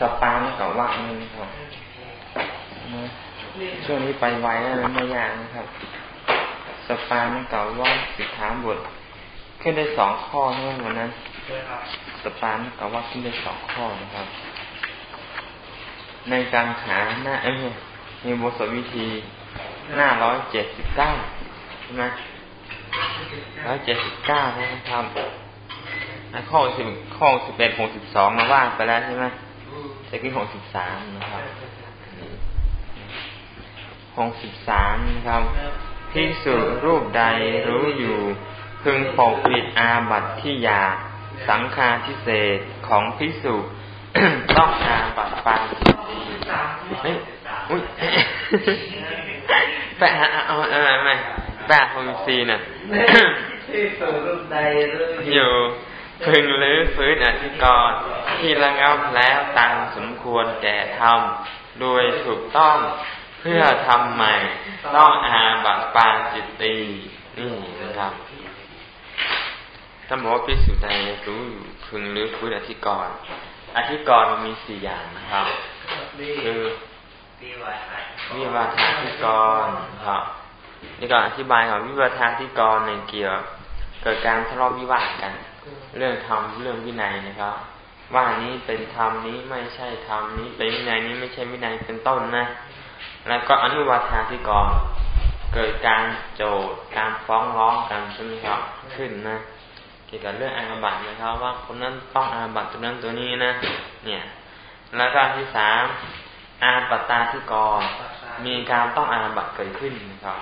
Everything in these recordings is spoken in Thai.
สปานี่ก็ว่านี่ครับช่วงนี้ไปไวแล้วไม่ยากนะครับ สปานี่ก็ว่าสิกขาบทขึ้นได้สองข้อใช่ไหมวันนั้นสปานี่ก็ว่าขึ้นได้สองข้อนะครับ ในการหาหน้าเอ้ยมีบทสวิธีหน้าร้อยเจ็ดสิบเก้าใช่ไหมร้อยเจ็ดสิบเก้านะครับข้อสิบข้อสิบเอ็ดหกสิบสองมาว่าไปแล้วใช่ไหม จะขึ้นหกสิบสามนะครับหกสิบสามนะครับพิสุรูปใดรู้อยู่ พึงปกปิดอาบัติที่ยา สังฆาทิเศษของพิสุต้องอาบัติปางเฮ้ยอุ้ยแปะเอาอะไรไหมแปะหกสิบสี่น่ะพิสุรูปใดรู้อยู่ พึงลื้อฟื้นอธิกรณ์ที่ระงับแล้วตามสมควรแก่ธรรมโดยถูกต้องเพื่อทำใหม่ ต้องอาบัตปาจิตตีนี่นะครับท่านบอกว่าพิสุใดรู้อยู่พึงลื้อฟื้นอธิกรณ์อธิกรณ์มีสี่อย่างนะครับ คือวิวาทาธิกรครับนี่ก่อนอธิบายก่อนวิวาทาธิกรในเกี่ยวเกิดการทะเลาะวิวาทกัน เรื่องธรรมเรื่องวินัยนะครับ ว่านี้เป็นธรรมนี้ไม่ใช่ธรรมนี้เป็นวินัยนี้ไม่ใช่วินัยเป็นต้นนะ แล้วก็อนุวัตาที่ก่องเกิดการโจทการฟ้องร้องกันใช่ไหมครับขึ้นนะเกี่ยวกับเรื่องอาบัตินะครับ ว่าคนนั้นต้องอาบัติตัวนั้นตัวนี้นะเนี่ยแล้วก็ที่สามอาบัตตาที่ก่องมีการต้องอาบัติเกิดขึ้นนะครับ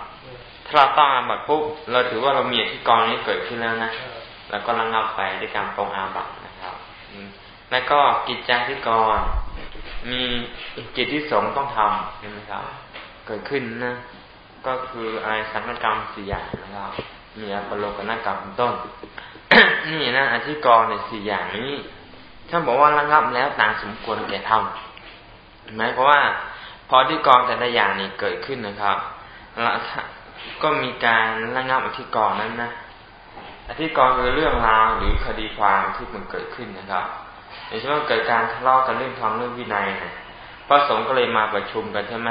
ถ้าเราต้องอาบัติปุ๊บเราถือว่าเรามีที่กองนี้เกิดขึ้นแล้วนะ แล้วก็ระงับไปด้วยการปรงอาบัตนะครับแล้วก็กิจจาธิกรมีกิจที่สงต้องทำใช่ไหมครับ เกิดขึ้นนะ ก็คืออะไรสังกรรมสี่อย่างนะครับมีอปโลกนกรรมต้น นี่นะอธิกรในสี่อย่างนี้ท่านบอกว่าระงับแล้วต่ามสมควรแก่ทำหมายเพราะว่า พอที่กรแต่ละอย่างนี้เกิดขึ้นนะครับแล้วก็มีการระงับอธิกรนั้นนะ อธิกรณ์คือเรื่องราวหรือคดีความที่มันเกิดขึ้นนะครับอย่างเช่นว่าเกิดการทะเลาะกันเรื่องทองเรื่องวินัยนะพระสงฆ์ก็เลยมาประชุมกันใช่ไหม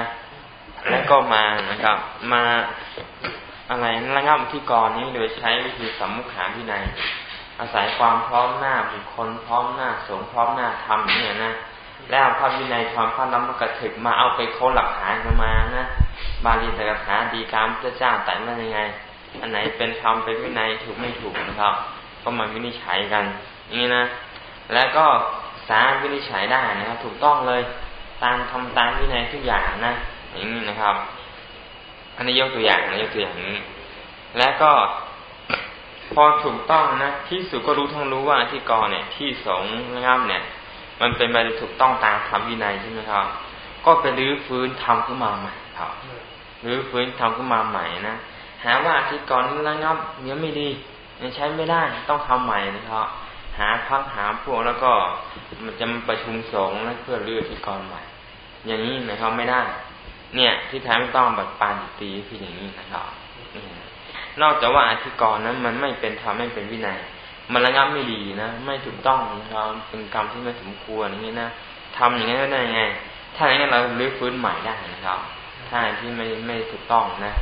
แล้วก็มานะครับ มาอะไรระงับที่กรนี้โดยใช้วิธีสัมมุขาวินัย อาศัยความพร้อมหน้าบุคคลพร้อมหน้าสงพร้อมหน้าทำเนี่ยนะแล้วพระวินัยทำพระน้ำมกระถึกมาเอาไปโค้หลักฐานมานะบาลีแต่กถาดีการพระเจ้าแต่งว่ายังไง อันไหนเป็นธรรมเป็นวินัยถูกไม่ถูกนะครับ ก็มาวินิจฉัยกันอย่างนี้นะ แล้วก็สาวินิจฉัยได้นะครับ ถูกต้องเลยตามทำตามวินัยทุกอย่างนะอย่างนี้นะครับ อันนี้ยกตัวอย่างนะยกตัวอย่างนี้ แล้วก็พอถูกต้องนะที่สุดก็รู้ทั้งรู้ว่าที่กอเนี่ย ที่สงนะครับเนี่ย มันเป็นไปถูกต้องตามธรรมวินัยใช่ไหมครับ ก็ไปรื้อฟื้นทำขึ้นมาใหม่ครับรื้อฟื้นทำขึ้นมาใหม่นะ หาว่าอาทิตย์ก่อนระงับเนี้ยไม่ดียังใช้ไม่ได้ต้องทำใหม่นะครับหาพักหาพวกแล้วก็มันจะประชุมสงฆ์เพื่อเลือกที่กรใหม่ อย่างนี้นะครับไม่ได้ เนี่ย ที่แท้ไม่ต้องแบบปานตีคืออย่างนี้นะครับนอกจากว่าอธิกรณ์นั้นมันไม่เป็นธรรมไม่เป็นวินัย มันระงับไม่ดีนะไม่ถูกต้องนะครับเป็นกรรมที่ไม่สมควรอย่างนี้นะทำอย่างนี้ได้ไง ถ้าอย่างนี้เราลื้อฟื้นใหม่ได้นะครับถ้าที่ไม่ไม่ถูกต้องนะ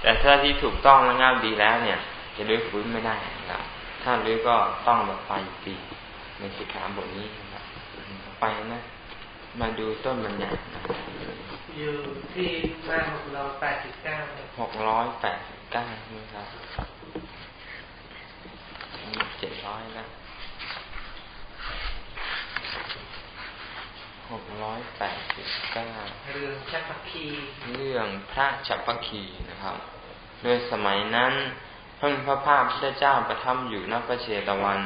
แต่ถ้าที่ถูกต้องและงามดีแล้วเนี่ย จะลื้อฟื้นไม่ได้นะครับถ้าลื้อก็ต้องแบบไปปีในสิกขาบทนี้นะครับไปนะ มาดูต้นบรรยายอยู่ที่หน้าหกร้อยแปดสิบเก้าหกร้อยแปดสิบเก้านะครับเจ็ดร้อยนะ หกร้อยแปดสิบเก้าเรื่องชัพคีเรื่องพระชัพคีนะครับ โดยสมัยนั้นพระพระภาพพระเจ้าประทับอยู่นัพระเชตวัน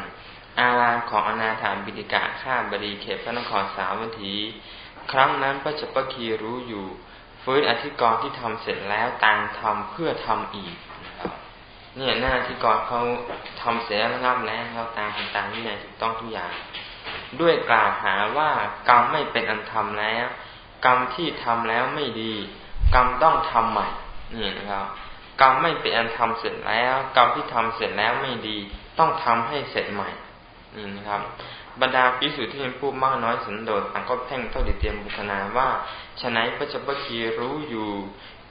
อารามของอนาถามบิดิกะข้าบดีเขตพระนครสาวัตถี ครั้งนั้นพระชัพคีรู้อยู่ฟื้นอธิกรณ์ที่ทำเสร็จแล้วต่างทำเพื่อทำอีกนะครับเนี่ยหน้าที่กรเขาทำเสร็จแล้วงับแล้วเขาตามต่างๆนี่ไงถูกต้องทุกอย่าง ด้วยกล่าวหาว่ากรรมไม่เป็นอันทำแล้ว กรรมที่ทำแล้วไม่ดี กรรมต้องทำใหม่นี่นะครับกรรมไม่เป็นอันทำเสร็จแล้ว กรรมที่ทำเสร็จแล้วไม่ดี ต้องทำให้เสร็จใหม่นี่นะครับ บรรดาพิสุที่เป็นผู้มากน้อยสันโดษต่างก็แพ่งเท่าดิเตรียมบุคนาว่าฉนัยพระเจ้าพระคีรู้อยู่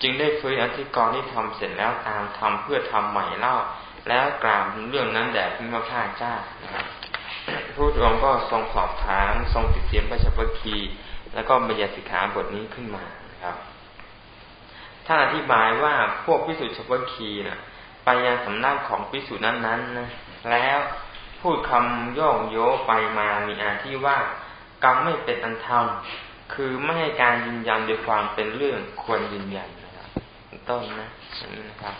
จึงได้ฟื้นอธิกรณ์ที่ทำเสร็จแล้วตามทำเพื่อทำใหม่เล่า แล้วกล่าวเรื่องนั้นแด่พระพาเจ้านะครับ ผู้องค์ก็ทรงสอบถาม ทรงติดเตียมพระเจ้าพระคี แล้วก็บัญญัติสิกขาบทนี้ขึ้นมานครับท่านอธิบายว่าพวกพิสุทธิเฉพาะคีนะไปยังสำนักของพิสุนั้นๆนนะแล้วพูดคำโยกโยไปมามีอาที่ว่ากรรมไม่เป็นอันธรรมคือไม่ให้การยืนยันโดยความเป็นเรื่องควรยืนยันนะครับต้นนะอย่างนี้นะครับ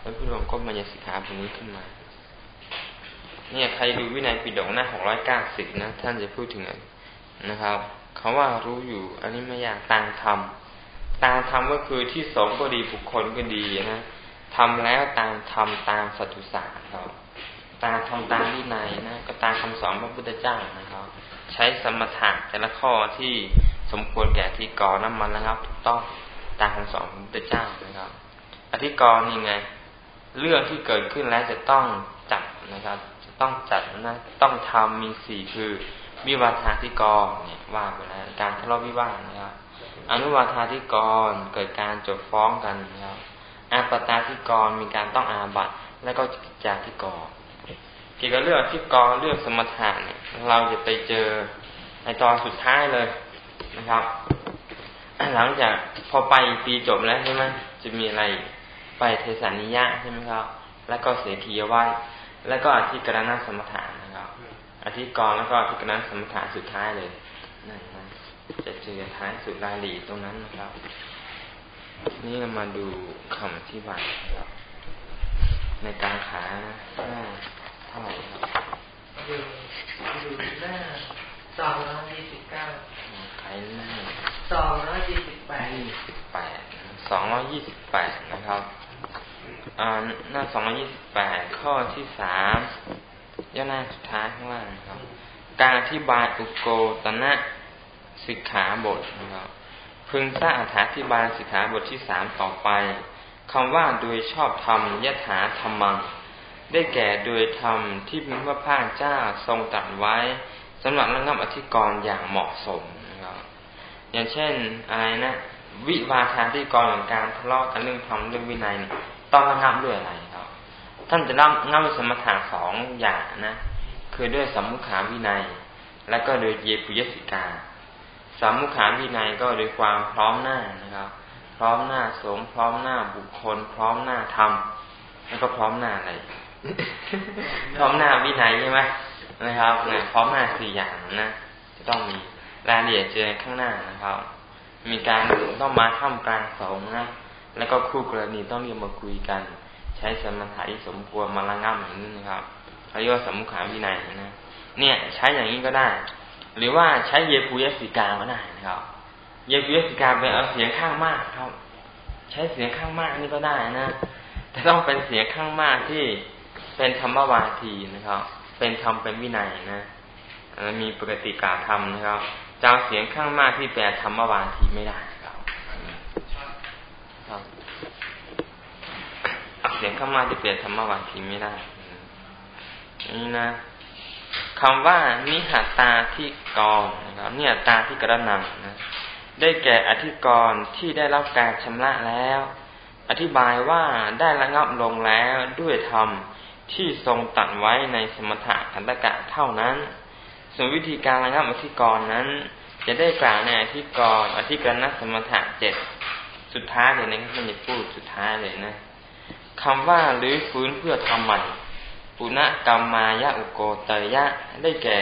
แล้วผู้รวมก็มาญสิกขาบทนี้ขึ้นมา เนี่ยใครดูวินัยปิฎกหน้าหกร้อยเก้าสิบนะ ท่านจะพูดถึงนะครับเขาว่ารู้อยู่ อันนี้ไม่อยากต่างทำต่างทำก็คือที่สงก็ดีบุคคลก็ดีนะทำแล้วตางทำตามสัตุสาครับตามทำตามวินัยนะก็ตามคำสอนพระพุทธเจ้านะครับ ใช้สมถะแต่ละข้อที่สมควรแก่ที่ก่อน้ำมันนะครับถูกต้องตามคำสอนพระพุทธเจ้านะครับ อธิกรณ์ยังไง เรื่องที่เกิดขึ้นแล้วจะต้องจัดนะครับ ต้องจัดนะต้องทำมีสี่คือวิวาทาธิกรเนี่ยว่าไปแล้วการทะเลาะวิวาทนะครับอนุวาทาธิกรเกิดการจดฟ้องกันนะครับอาปตาธิกรมีการต้องอาบัตแล้วก็กิจจาธิกรเกี่ยวกับเรื่องที่กรเรื่องสมถะเนี่ย เราจะไปเจอในตอนสุดท้ายเลยนะครับหลังจากพอไปปีจบแล้วใช่ไหมจะมีอะไรไปเทสานิยะใช่ไหมครับ แล้วก็เสถียวัย แล้วก็อธิกรณสมถะนะครับ อธิกรแล้วก็อธิกรณสมถะสุดท้ายเลยนั่นนะจะเจอท้ายสุดรายลีตรงนั้นนะครับ นี่เรามาดูคำอธิบายครับในการขาหน้าเท่าไหร่ครับดูดูหน้าสองร้อยยี่สิบเก้าขายหน้าสองร้อยยี่สิบแปดยี่สิบแปดสองร้อยยี่สิบแปดนะครับอ่า หน้าสองร้อยี่สิบแปดข้อที่สามย่อหน้าสุดท้ายข้างล่างครับ การอธิบายอุโกตนะสิกขาบทนะครับพึงทราบอธิบายสิกขาบทที่สามต่อไปคำว่าโดยชอบธรรมยถาธรรมัง ได้แก่โดยธรรมที่พระพาเจ้าทรงตัดไว้สำหรับระงับอธิกรณ์อย่างเหมาะสมนะครับอย่างเช่นอะไรนะ วิวาทาธิกรณ์ของการทะเลาะกันเรื่องธรรมเรื่องวินัย ต้องระงับด้วยอะไรครับ ท่านจะรับงับสมถะสองอย่างนะ คือด้วยสัมมุขาวินัย และก็โดยเยปุยสิกาสัมมุขาวินัยก็โดยความพร้อมหน้านะครับ พร้อมหน้าสงพร้อมหน้าบุคคล พร้อมหน้าธรรมแล้วก็พร้อมหน้าอะไรพร้อมหน้าวินัยใช่ไหมนะครับเนี่ยพร้อมหน้าสี่อย่างนะจะต้องมีรายละเอียดเจอข้างหน้านะครับ มีการต้องมาท่ามกลางสงนะ แล้วก็คู่กรณีต้องเรียกมาคุยกัน ใช้สมถะที่สมควรมาระงับอย่างนี้นะครับเขาเรียกว่าสมุขาวินัยนะเนี่ย ใช้อย่างนี้ก็ได้ หรือว่าใช้เยปุยสิกาก็ได้นะครับ เยปุยสิกาเป็นเอาเสียงข้างมากครับ ใช้เสียงข้างมากนี่ก็ได้นะ แต่ต้องเป็นเสียงข้างมากที่เป็นธรรมวาทีนะครับ เป็นธรรมเป็นวินัยนะมีปกติกาธรรมนะครับเจ้าเสียงข้างมากที่แปลธรรมวาทีไม่ได้ครับครับ เสียงเข้ามากที่แปลธรรมวาทีไม่ได้นี่นะคำว่านิหัตาที่กรนะครับนิหัตาที่กระนังนะได้แก่อธิกรที่ได้รับการชำระแล้ว อธิบายว่าได้ระงับลงแล้วด้วยธรรมที่ทรงตัดไว้ในสมถะขันตกะเท่านั้น ส่วนวิธีการระงับอธิกรณ์นั้น จะได้กล่าวในอธิกรณ์อธิกรณสมถะเจ็ดสุดท้ายเลยนะครับมันจะพูดสุดท้ายเลยนะ คำว่าหรือฟื้นเพื่อทำใหม่ปุณกรรมมายะอุโกเตยะได้แก่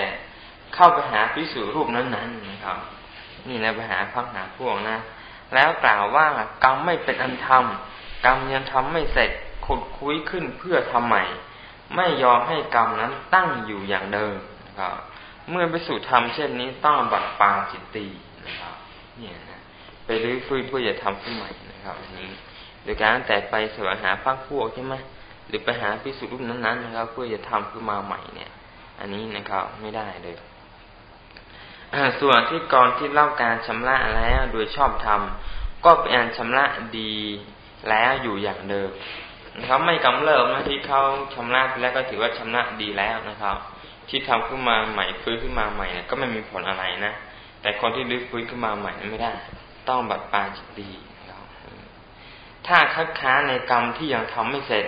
เข้าไปหาพิสูรรูปนั้นๆนะครับ นี่นะไปหาพักหาพวกนะ แล้วกล่าวว่ากรรมไม่เป็นอันทำกรรมยังทำไม่เสร็จขุดคุยขึ้นเพื่อทำใหม่ ไม่ยอมให้กรรมนั้นตั้งอยู่อย่างเดิมนะครับเมื่อไปสู่ธรรมเช่นนี้ต้องบัดปางจิตตีนะครับ เนี่ยนะไปรื้อฟื้นเพื่อจะทำขึ้นใหม่นะครับอันนี้ โดยการแต่ไปแสวงหาพักพวกใช่ไหมหรือไปหาพิสุรุ่นนั้นๆนะครับ เพื่อจะทำขึ้นมาใหม่เนี่ย อันนี้นะครับไม่ได้เลยส่วนที่กรที่เล่าการชำระแล้วโดยชอบทำก็เป็นอันชำระดีแล้วอยู่อย่างเดิมนะครับไม่กำเริบนะที่เขาชำระแล้วก็ถือว่าชำระดีแล้วนะครับ ที่ทำขึ้นมาใหม่ฟื้นขึ้นมาใหม่เนี่ยก็ไม่มีผลอะไรนะแต่คนที่รื้อฟื้นขึ้นมาใหม่นั้นไม่ได้ ต้องบัดปาจิตดี ถ้าคัดค้านในกรรมที่ยังทำไม่เสร็จ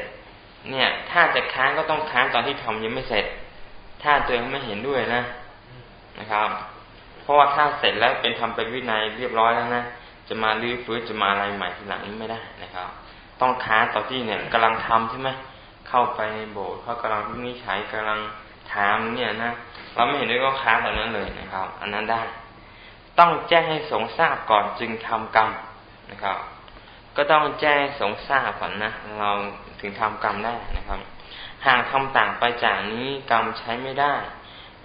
เนี่ย ถ้าจะค้านก็ต้องค้านตอนที่ทำยังไม่เสร็จ ถ้าตัวเองไม่เห็นด้วยนะนะครับ เพราะว่าถ้าเสร็จแล้วเป็นทำเป็นวินัยเรียบร้อยแล้วนะจะมาลื้อฟื้นจะมาอะไรใหม่ทีหลังนี้ไม่ได้นะครับ ต้องค้านตอนที่เนี่ยกำลังทำใช่ไหมเข้าไปในโบสถ์เขากำลังวินิจฉัยกำลังถามเนี่ยนะเราไม่เห็นด้วยก็ค้านตอนนั้นเลยนะครับ อันนั้นได้ ต้องแจ้งให้สงทราบก่อนจึงทำกรรมนะครับ ก็ต้องแจ้งสงทราบก่อนนะเราถึงทำกรรมได้นะครับ หากทำต่างไปจากนี้กรรมใช้ไม่ได้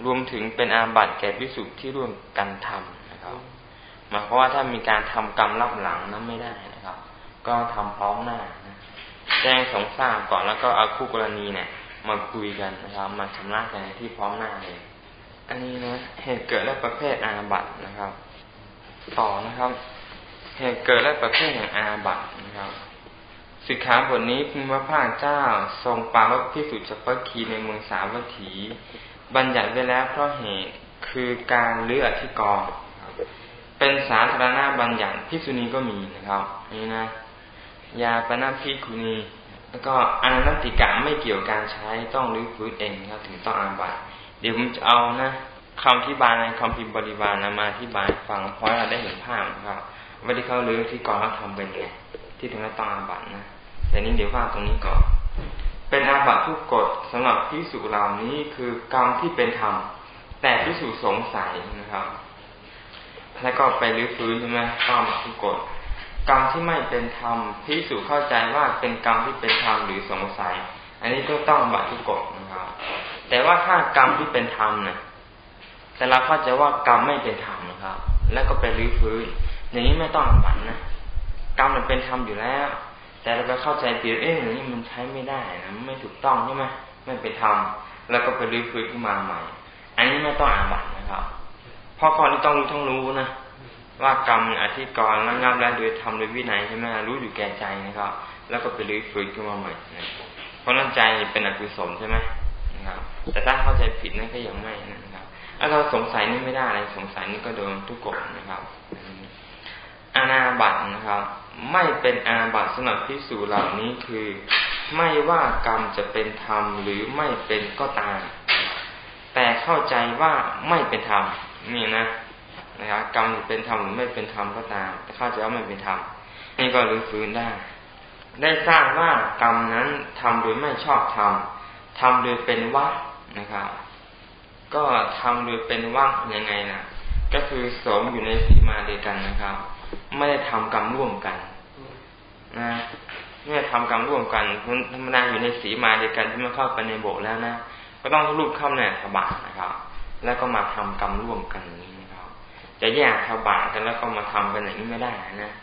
รวมถึงเป็นอาบัติแก่พิสุที่ร่วมกันทำนะครับหมายความว่าถ้ามีการทำกรรมรับหลังนั้นไม่ได้นะครับ ก็ทำพร้อมหน้านะแจ้งสงทราบก่อนแล้วก็เอาคู่กรณีเนี่ย มาคุยกันนะครับ มาชำระกันที่พร้อมหน้าเลยอันนี้นะเหตุเกิดและประเภทอาบัตินะครับ ต่อนะครับ เหตุเกิดและประเภทแห่งอาบัตนะครับสิกขาบทนี้พระพระเจ้าทรงปาว่าพิสุจัปคีในเมืองสาวัตถี บัญญัติไว้แล้วเพราะเหตุคือการเลืออธิกรเป็นสาธารณะบัญญัติพิสุนีก็มีนะครับนี่นะยาปนาพิคุณี แล้วก็อนันติกะไม่เกี่ยวการใช้ต้องรื้อฟื้นเองครับถึงต้องอาบัตเดี๋ยวผมจะเอานะคำที่บายในคำพิมพ์บริวารนะมาที่บายฟังเพราะเราได้เห็นภาพนะครับ ว่าที่เข้ารื้อที่กองเขาทำเป็นไงที่ถึงต้องอาบัตนะแต่นี้เดี๋ยวว่าตรงนี้ก่อนเป็นอาบัตทุกกฎสำหรับพิสุเหล่านี้คือกรรมที่เป็นธรรมแต่พิสุสงสัยนะครับแล้วก็ไปรื้อฟื้นใช่ไหมก็มาทุกกฎกรรมที่ไม่เป็นธรรมพิสูจเข้าใจว่าเป็นกรรมที่เป็นธรรมหรือสงสัย อันนี้ก็ต้องบัตรทุกกฎนะครับ แต่ว่าถ้ากรรมที่เป็นธรรมนะแต่เราเข้าใจว่ากรรมไม่เป็นธรรมนะครับ แล้วก็ไปรื้อฟื้น อย่างนี้ไม่ต้องบัตนะกรรมมันเป็นธรรมอยู่แล้ว แต่เราไปเข้าใจผิดเอ๊ะอย่างนี้มันใช้ไม่ได้นะไม่ถูกต้องใช่ไหมไม่เป็นธรรมแล้วก็ไปรื้อฟื้นขึ้นมาใหม่ อันนี้ไม่ต้องอาบัตนะครับเพราะก่อนี้ต้องรู้ต้องรู้นะว่ากรรมอธิกรแล้วงับแล้วโดยทำโดยวินัยใช่ไหมรู้อยู่แก่ใจนะครับ แล้วก็ไปรื้อฟื้นขึ้นมาใหม่นะเพราะนั้นใจเป็นอกุศลใช่ไหมนะครับ แต่ถ้าเข้าใจผิดนั่นก็ยังไม่นะครับถ้าเราสงสัยนี่ไม่ได้อะไรสงสัยนี่ก็โดนทุกกฎนะครับ อาณาบัตนะครับ ไม่เป็นอาบัตสำหรับพิสูจเหล่านี้คือ ไม่ว่ากรรมจะเป็นธรรมหรือไม่เป็นก็ตาม แต่เข้าใจว่าไม่เป็นธรรมนี่นะนะครับกรรมเป็นธรรมหรือไม่เป็นธรรมก็ตาม แต่เข้าใจว่าไม่เป็นธรรมนี่ก็รื้อฟื้นได้ ได้สร้างว่ากรรมนั้นทำโดยไม่ชอบทำทำโดยเป็นวัดนะครับ ก็ทำโดยเป็นวัดยังไงนะก็คือสมอยู่ในสีมาเดียวกันนะครับ ไม่ได้ทำกรรมร่วมกันนะเมื่อทำกรรมร่วมกันธรรมดาอยู่ในสีมาเดียวกันที่มันเข้าไปในโบสถ์แล้วนะก็ต้องรูปเข้าในสบานะครับ แล้วก็มาทำกรรมร่วมกันนี้นะครับ จะแยกทบากันแล้วก็มาทำกันอย่างนี้ไม่ได้นะ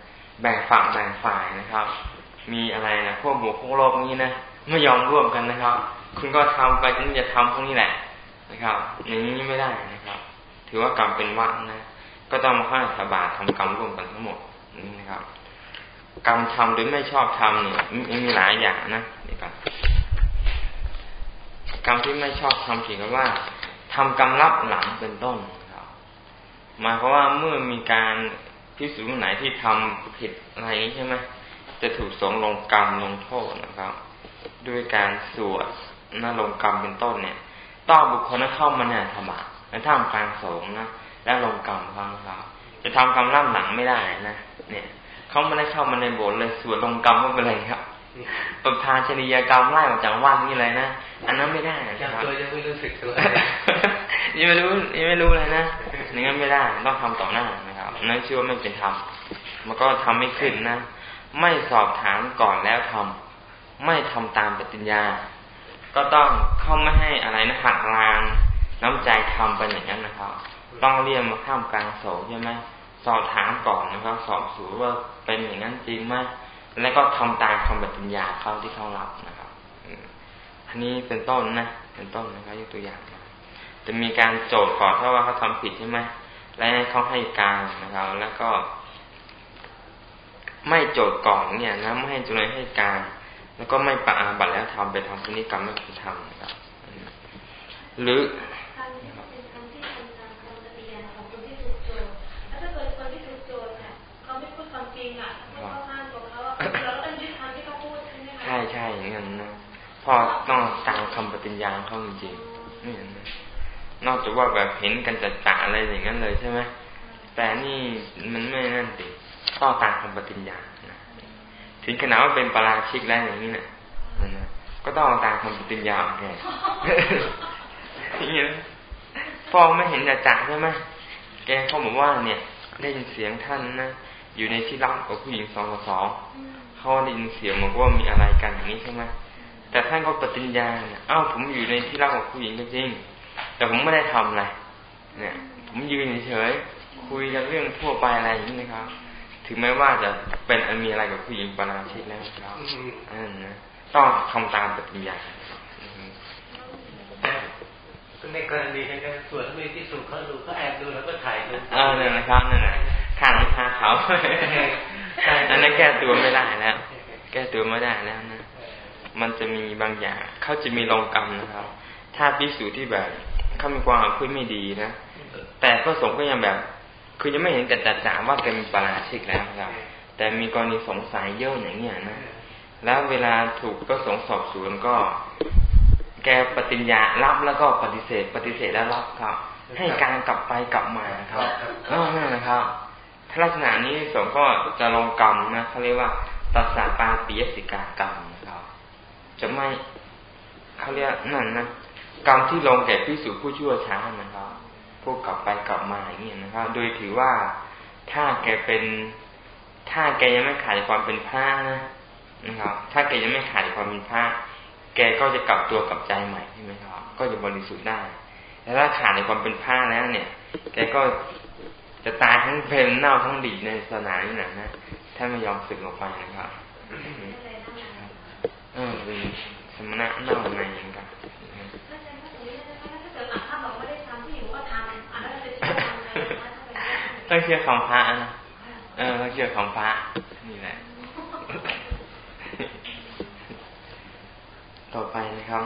แบ่งฝั่งแบ่งฝ่ายนะครับ มีอะไรนะพวกหมู่พวกโลกนี้นะไม่ยอมร่วมกันนะครับ คุณก็ทำไปคุณจะทำพวกนี้แหละนะครับ อย่างนี้ไม่ได้นะครับ ถือว่ากรรมเป็นวัดนะ ก็ต้องมาข้าสบาทำกรรมร่วมกันทั้งหมดนี่นะครับกรรมทำหรือไม่ชอบทำเนี่ยมีหลายอย่างนะเดี๋ยวก่อนกรรมที่ไม่ชอบทำถือว่าทำกรรมรับหลังเป็นต้นครับหมายความว่าเมื่อมีการพิสูจน์ไหนที่ทำผิดอะไรนี้ใช่ไหมจะถูกสงลงกรรมลงโทษนะครับ ด้วยการสวดนาลงกรรมเป็นต้นเนี่ย ต้องบุคคลนั้นเข้ามาเนี่ยธรรมะในท่ามกลางสงนะ แล้วลงกรรมเขาครับจะทำกรรมล่ำหลังไม่ได้นะเนี่ยเขาไม่ได้เข้ามาในโบสถ์เลยสวดลงกรรมไม่เป็นไรครับประพาชนียกรรมไล่ออกจากวัดนี่เลยนะอันนั้นไม่ได้นะครับยังไม่รู้สึกตัวยังไม่รู้ยังไม่รู้เลยนะอย่างนั้นไม่ได้ต้องทำต่อหน้านะครับนั่นชื่อว่าไม่เป็นธรรมมันก็ทำไม่ขึ้นนะไม่สอบถามก่อนแล้วทำไม่ทำตามปฏิญญา ก็ต้องเข้าไม่ให้อะไรนะหักลางน้ำใจทำไปอย่างนั้นนะครับ ต้องเรียกมาข้ามกลางโสใช่ไหมสอบถามก่อนนะครับ สอบสูว่าเป็นอย่างนั้นจริงไหมแล้วก็ทำตามคำปฏิญญาเขาที่เขารับนะครับอันนี้เป็นต้นนะเป็นต้นนะครับยกตัวอย่างจะมีการโจทย์ก่อนเพราะว่าเขาทำผิดใช่ไหมและเขาให้การนะครับ แล้วก็ ไม่โจทย์ก่อนเนี่ยนะไม่ให้จุนัยให้การ แล้วก็ไม่ปะอาบัตแล้วทำไปทำพฤติกรรมไม่คือทำนะครับ หรือใช่ใช่อย่างนั้นนะ พอต้องตามคำปฏิญญาเขาจริงๆนี่นะนอกจากว่าแบบเห็นกันจัดจ่าอะไรอย่างนั้นเลยใช่ไหมแต่นี่มันไม่นั่นสิต้องตามคำปฏิญญานะถึงขนาดว่าเป็นปราชิกแล้วอย่างนี้นะนะก็ต้องตามคำปฏิญญาแกอย่างนี้พ่อไม่เห็นจัดจ่าใช่ไหมแกเขาบอกว่าเนี่ย ได้ยินเสียงท่านนะอยู่ในที่รับกับผู้หญิงสองสองเขาได้ยินเสียงบอกว่ามีอะไรกันอย่างนี้ใช่ไหม แต่ท่านก็ปฏิญญาเนี่ยอ้าวผมอยู่ในที่รับกับผู้หญิงจริง แต่ผมไม่ได้ทำอะไรเนี่ย ผมยืนเฉยคุยกันเรื่องทั่วไปอะไรอย่างนี้นะครับ ถึงแม้ว่าจะเป็นมีอะไรกับผู้หญิงปราชิกแล้วครับอันนะต้องทำตามปฏิญญาในกรณีในการสวดมีที่สุดเขาดูเขาแอบดูแล้วก็ถ่ายดูเออนั่นนะครับนั่นแหละข้างพาเขาอันนั้นแก้ตัวไม่ได้แล้ว แก้ตัวไม่ได้แล้วนะ มันจะมีบางอย่าง เขาจะมีลงกรรมนะครับ ถ้าพิสูจน์ที่แบบเขามีความพูดไม่ดีนะแต่พระสงฆ์ก็ยังแบบ คือยังไม่เห็นแต่จัดจ่าว่าแกมีปราชิกแล้วครับ แต่มีกรณีสงสัยเยอะอย่างเงี้ยนะแล้วเวลาถูกพระสงฆ์สอบสวนก็ แกปฏิญญารับแล้วก็ปฏิเสธ ปฏิเสธแล้วรับครับ ให้การกลับไปกลับมาครับนั่นนะครับถ้าลักษณะนี้สงก็จะลงกรรมนะเขาเรียกว่าตัสสาปาปิยสิกากรรมนะ จะไม่เขาเรียกนั่นนะกรรมที่ลงแก่พิสูจผู้ชั่วช้านะครับ พวกกลับไปกลับมาอย่างนี้นะครับ โดยถือว่าถ้าแกเป็นถ้าแกยังไม่ขาดความเป็นพระนะนะครับ ถ้าแกยังไม่ขาดความเป็นพระแกก็จะกลับตัวกลับใจใหม่ใช่ไหมครับ ก็จะบริสุทธิ์ได้แต่ถ้าขาดในความเป็นพระแล้วเนี่ย แกก็จะตายทั้งเพลนเน่าทั้งดีในศาสนานี่นะนะถ้าไม่ยอมสึกออกไปนะครับ ออเป็นสมณะเน่าในนะครับต้องเชื่อของพระนะเออต้องเชื่อของพระนี่แหละต่อไปนะครับ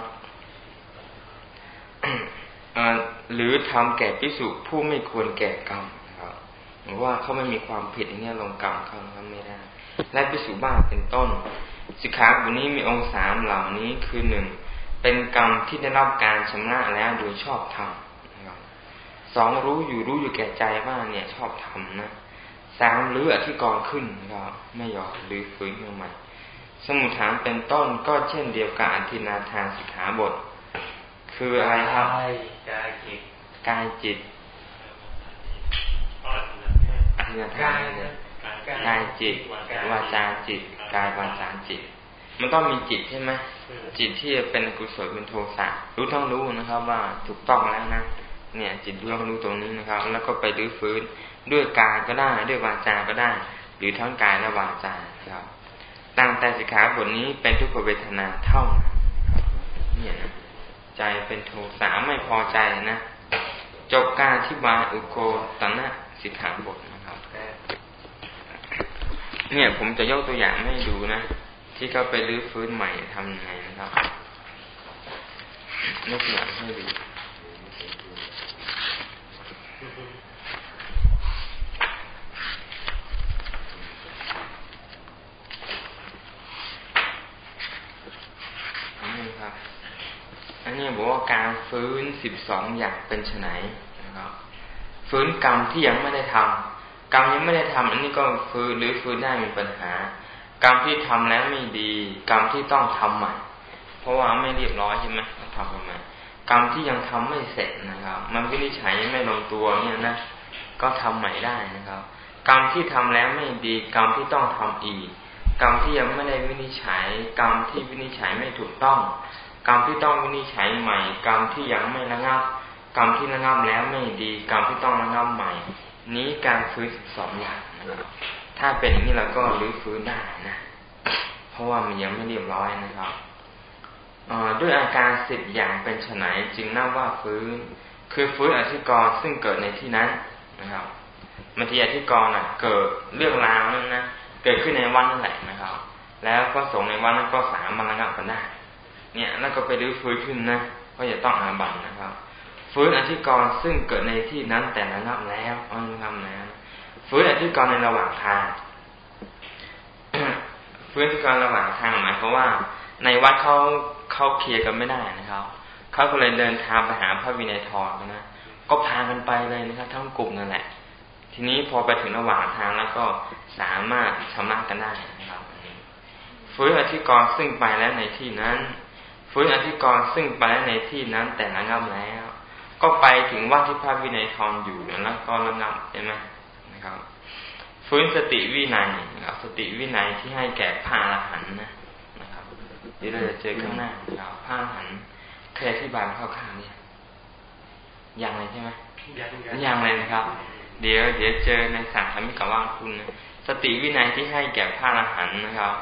หรือทำแก่พิสุผู้ไม่ควรแก่กรรมหรือว่าเขาไม่มีความผิดอย่างนี้ลงกรรมเขาทำไม่ได้ และพิสูจบ้าเป็นต้น สิกขาบทนี้มีองค์สามเหล่านี้คือหนึ่งเป็นกรรมที่ได้รับการชำระแล้วโดยชอบธรรมสองรู้อยู่รู้อยู่แก่ใจว่าเนี่ยชอบทำนะสามหรืออธิกรณ์ขึ้นก็ไม่ยอมหรือฝืนเมื่อใหม่ สมุทฐานเป็นต้นก็เช่นเดียวกับอธินาทานสิกขาบท คืออะไรครับกายจิตกายจิตเนี่ยทานเนี่ยกายจิตวาจาจิต กายวาจาจิต มันต้องมีจิตใช่ไหมจิตที่เป็นกุศลเป็นโทสะรู้ต้องรู้นะครับ ว่าถูกต้องแล้วนะเนี่ย จิตรู้ต้องรู้ตรงนี้นะครับ แล้วก็ไปรื้อฟื้นด้วยกายก็ได้ด้วยวาจาก็ได้ หรือทั้งกายและวาจาครับตั้งแต่สิกขาบทนี้เป็นทุกขเวทนาเท่านั้นเนี่ยนะใจเป็นโทสะไม่พอใจนะ จบการที่บายอุโกตนะสิกขาบท เนี่ย ผมจะยกตัวอย่างให้ดูนะ ที่เขาไปรื้อฟื้นใหม่ทำยังไงนะครับยกตัวอย่างให้ดูอันนี้ครับอันนี้บอกว่าการฟื้นสิบสองอย่างเป็นไฉนนะครับฟื้นกรรมที่ยังไม่ได้ทำ กรรมยังไม่ได้ทำอันนี้ก็ฟื้นหรือฟื้นได้มีปัญหา กรรมที่ทำแล้วไม่ดี กรรมที่ต้องทำใหม่ เพราะว่าไม่เรียบร้อยใช่ไหมต้องทำใหม่กรรมที่ยังทำไม่เสร็จนะครับ มันวินิจฉัยไม่ลงตัวเนี่ยนะก็ทำใหม่ได้นะครับ กรรมที่ทำแล้วไม่ดี กรรมที่ต้องทำอีก กรรมที่ยังไม่ได้วินิจฉัย กรรมที่วินิจฉัยไม่ถูกต้อง กรรมที่ต้องวินิจฉัยใหม่ กรรมที่ยังไม่ระงับ กรรมที่ระงับแล้วไม่ดี กรรมที่ต้องระงับใหม่ นี้การฟื้นสองอย่างนะครับถ้าเป็นอย่างนี้เราก็รื้อฟื้นได้นะ เพราะว่ามันยังไม่เรียบร้อยนะครับด้วยอาการสิบอย่างเป็นไนจึงนับว่าฟื้น คือฟื้นอธิกรซึ่งเกิดในที่นั้นนะครับมันทีอธิกรณ์อะเกิดเรื่องราวนั้นนะเกิดขึ้นในวันนั่นแหละนะครับ แล้วก็สงในวันนั้นก็สามมันระงับกันได้ เนี่ย แล้วก็ไปรื้อฟื้นขึ้นนะก็จะต้องอาบัตนะครับ ฟื้นอธิกรณ์ซึ่งเกิดในที่นั้นแต่ละนับแล้วอันทำแล้วฟื้นอธิกรณ์ในระหว่างทางฟื้นอธิกรณ์ระหว่างทางหมายความว่า ในวัดเขาเขาเคลียร์กันไม่ได้นะครับเขาก็เลยเดินทางไปหาพระวินัยทรนะก็พากันไปเลยนะครับ ทั้งกลุ่มนั่นแหละ ทีนี้พอไปถึงระหว่างทางแล้วก็สามารถชำระกันได้นะครับฟื้นอธิกรณ์ซึ่งไปแล้วในที่นั้นฟื้นอธิกรณ์ซึ่งไปแล้วในที่นั้นแต่ละงับแล้ว ก็ไปถึงว่าที่พระวินัยทรอยู่แล้วก็ระงับใช่ไหมนะครับฟื้นสติวินัยนะครับสติวินัยที่ให้แก่พระอรหันต์นะนะครับที่เราจะเจอข้างหน้านะครับพระอรหันต์เคยอธิบายเข้าข้างเนี่ยยังเลยใช่ไหมยังยังเลยนะครับ เดี๋ยวเดี๋ยวเจอในสารธรรมิกว่างคุณนะสติวินัยที่ให้แก่พระอรหันต์นะครับ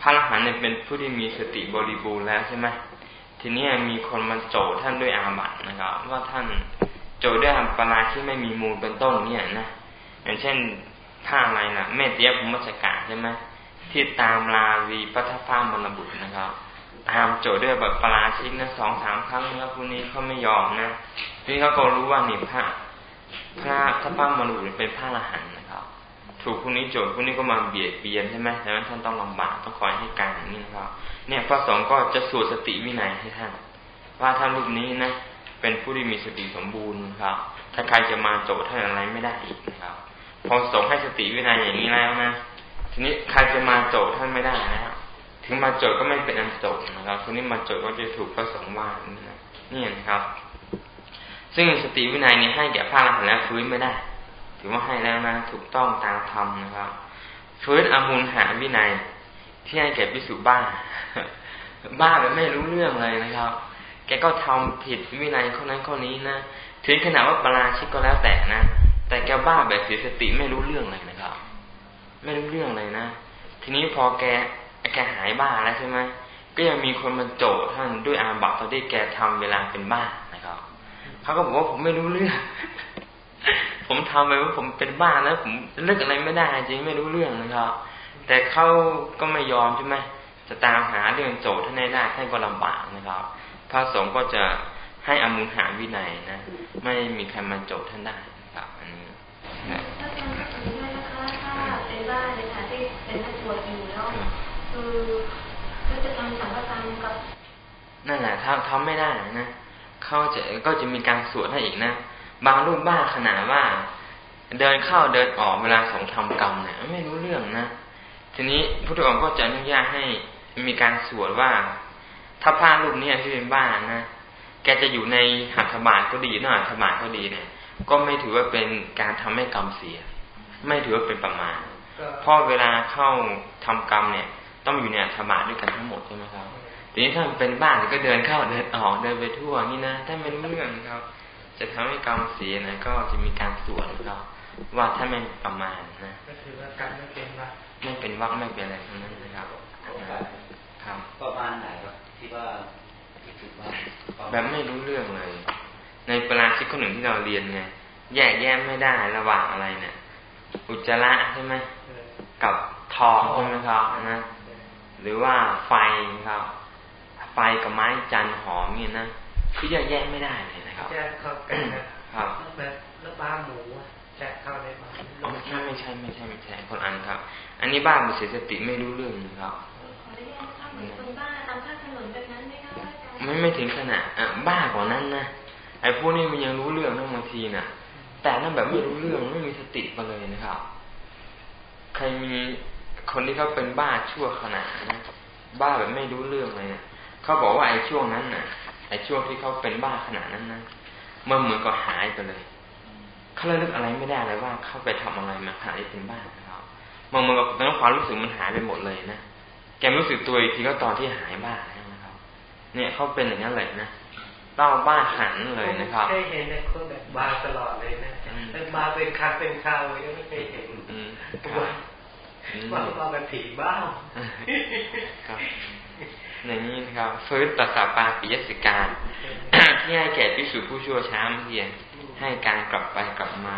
พระอรหันต์เนี่ยเป็นผู้ที่มีสติบริบูรณ์แล้วใช่ไหม ทีนี้มีคนมาโจทย์ท่านด้วยอาบัตนะครับ ว่าท่านโจทย์ด้วยปราที่ไม่มีมูลเป็นต้นเนี่ยนะอย่างเช่นผ้าอะไรนะเมตเตียภูมิชกาใช่ไหมที่ตามลาวีปัทฟ้ามรบุตรนะครับตามโจทย์ด้วยแบบปราชิกนะสองสามครั้งแล้วพวกนี้เขาไม่ยอมนะทีนี้เขาก็รู้ว่านี่พระพระถ้าป้ามรบุตรเป็นพระละหันนะครับ ถูกพวกนี้โจทย์พวกนี้ก็มาเบียดเบียนใช่ไหมดังนั้นท่านต้องลำบากต้องคอยให้การอย่างนี้นะครับ เนี่ยพระสงฆ์ก็จะสวดสติวินัยให้ท่านว่าท่านรูปนี้นะเป็นผู้ที่มีสติสมบูรณ์ครับ ถ้าใครจะมาโจทย์ท่านอะไรไม่ได้อีกนะครับ พอสงให้สติวินัยอย่างนี้แล้วนะทีนี้ใครจะมาโจทย์ท่านไม่ได้นะครับถึงมาโจทย์ก็ไม่เป็นอันโจทย์นะครับทีนี้มาโจทย์ก็จะถูกพระสงฆ์ว่านี่นะครับ ซึ่งสติวินัยนี้ให้แก่พระอรหันต์แล้วฟื้นไม่ได้ ถือว่าให้แล้วนะถูกต้องตามธรรมนะครับ ฟื้นอมุลหาวินัย ที่ให้แก่พิสุบ้า บ้าแบบไม่รู้เรื่องเลยนะครับ แกก็ทำผิดวินัยข้อนั้นข้อนี้นะ ถึงขนาดว่าปราชิกก็แล้วแต่นะ แต่แกบ้าแบบเสียสติไม่รู้เรื่องเลยนะครับ ไม่รู้เรื่องเลยนะ ทีนี้พอแกแกหายบ้าแล้วใช่ไหมก็ยังมีคนมาโจทย์ท่านด้วยอาบัตตอนที่แกทำเวลาเป็นบ้านะครับเขาก็บอกว่าผมไม่รู้เรื่อง ผมทำไปว่าผมเป็นบ้าแล้ว ผมเลิกอะไรไม่ได้จริงไม่รู้เรื่องนะครับ แต่เขาก็ไม่ยอมใช่ไหมจะตามหาเรื่องโจทย์ท่านได้ได้ท่านก็ลำบากนะครับ พระสงฆ์ก็จะให้อมุลหาวินัยนะ ไม่มีใครมาโจทย์ท่านได้นะครับอันนี้นะถ้าเป็นบ้าในฐานที่เป็นนักบวชอยู่แล้วคือก็จะทำสังฆทานกับนั่นแหละทำทำไม่ได้นะเขาจะก็จะมีการสวดให้อีกนะ บางรูปบ้าขนาดว่า เดินเข้าเดินออกเวลาสงทำกรรมเนี่ยไม่รู้เรื่องนะ ทีนี้พุทธองค์ก็จะอนุญาตให้มีการสวดว่า ถ้าพระรูปนี้ที่เป็นบ้านนะแกจะอยู่ในหัตถบาทก็ดีนอกหัตถบาทก็ดีเนี่ย ก็ไม่ถือว่าเป็นการทำให้กรรมเสีย ไม่ถือว่าเป็นประมาณเพราะเวลาเข้าทำกรรมเนี่ย ต้องอยู่ในหัตถบาทด้วยกันทั้งหมดใช่ไหมครับทีนี้ถ้าเป็นบ้านก็เดินเข้าเดินออกเดินไปทั่วนี่นะถ้าไม่รู้เรื่องครับ จะทำให้กรรมเสียนะก็จะมีการสวดครับว่าถ้าไม่ประมาณนะก็ถือว่ากรรมไม่เป็นวัก ไม่เป็นวักไม่เป็นอะไรทั้งนั้นนะครับครับประมาณไหนครับที่ว่าแบบไม่รู้เรื่องเลย ในปราชิกคนหนึ่งที่เราเรียนไงแยกแยะไม่ได้ระหว่างอะไรเนี่ย อุจจาระใช่ไหมกับทองใช่ไหมครับนะหรือว่าไฟครับ ไฟกับไม้จันหอมเนี่ยนะคือแยกแยะไม่ได้เลยนะครับแยกเข้ากันครับแบบแล้วบ้าหมู แยกเข้าได้ไหมไม่ใช่ไม่ใช่ไม่ใช่ไม่ใช่คนอันครับ อันนี้บ้ามีเสียสติไม่รู้เรื่องนะครับไม่ไม่ถึงขนาดอะบ้ากว่านั้นนะไอ้พวกนี้มันยังรู้เรื่องนะบางทีนะ่ะแต่นั่นแบบไม่รู้เรื่องไม่มีสติมาเลยนะครับ ใครมีคนที่เขาเป็นบ้าชั่วขนาดนะบ้าแบบไม่รู้เรื่องเลยนะเขาบอกว่าไอ้ช่วงนั้นน่ะไอ้ช่วงที่เขาเป็นบ้าขนาดนั้นนะมันเหมือนกับหายไปเลย เขาเลิกอะไรไม่ได้เลยว่าเขาไปทำอะไรมาหายเป็นบ้านะครับมันเหมือนกับตอนความรู้สึกมันหายไปหมดเลยนะแกรู้สึกตัวอีกทีก็ตอนที่หายบ้านะครับ เนี่ยเขาเป็นอย่างนั้นเลยนะเล่าบ้าหันเลยนะครับเคยเห็นในคนแบบบ้าตลอดเลยนะแต่บ้าเป็นครั้งเป็นคราวเลยไม่เคยเห็นว่าว่าเป็นผีบ้าครับอย่างนี้นะครับฟื้นตัสสาปาปิยสิการที่ให้แก่พิสูจผู้ชั่วช้าเพียง ให้การกลับไปกลับมา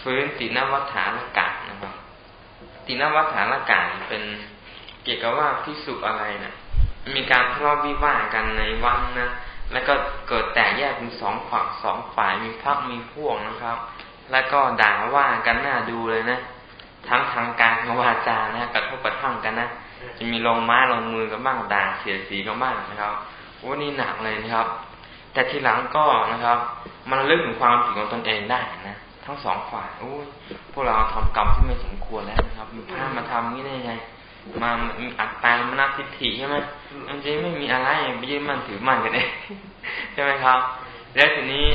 ฟื้นตินวัฏฐานกานะครับ ตินวัฏฐานกาเป็นเกี่ยวกับว่าพิสุอะไรนะมีการทะเลาะวิวาทกันในวังนะแล้วก็เกิดแตกแยกเป็นสองฝั่งสองฝ่ายมีพักมีพวกนะครับ แล้วก็ด่าว่ากันหน้าดูเลยนะ ทั้งทางการวาจานะกระทบกระทั่งกันนะจะมีลงไม้ลงมือกันบ้างด่าเสียสีกันบ้างนะครับว่านี่หนักเลยนะครับ แต่ทีหลังก็นะครับ มันเลิกถึงความผิดของตนเองได้นะทั้งสองฝ่ายโอ้ยพวกเราทำกรรมที่ไม่สมควรแล้วนะครับมีพามาทำนี่ได้ไงมามีอัตตามนาทิฏฐิใช่ไหมจริงไม่มีอะไรไปยึดมั่นถือมั่นกันเองใช่ไหมครับ แล้วทีนี้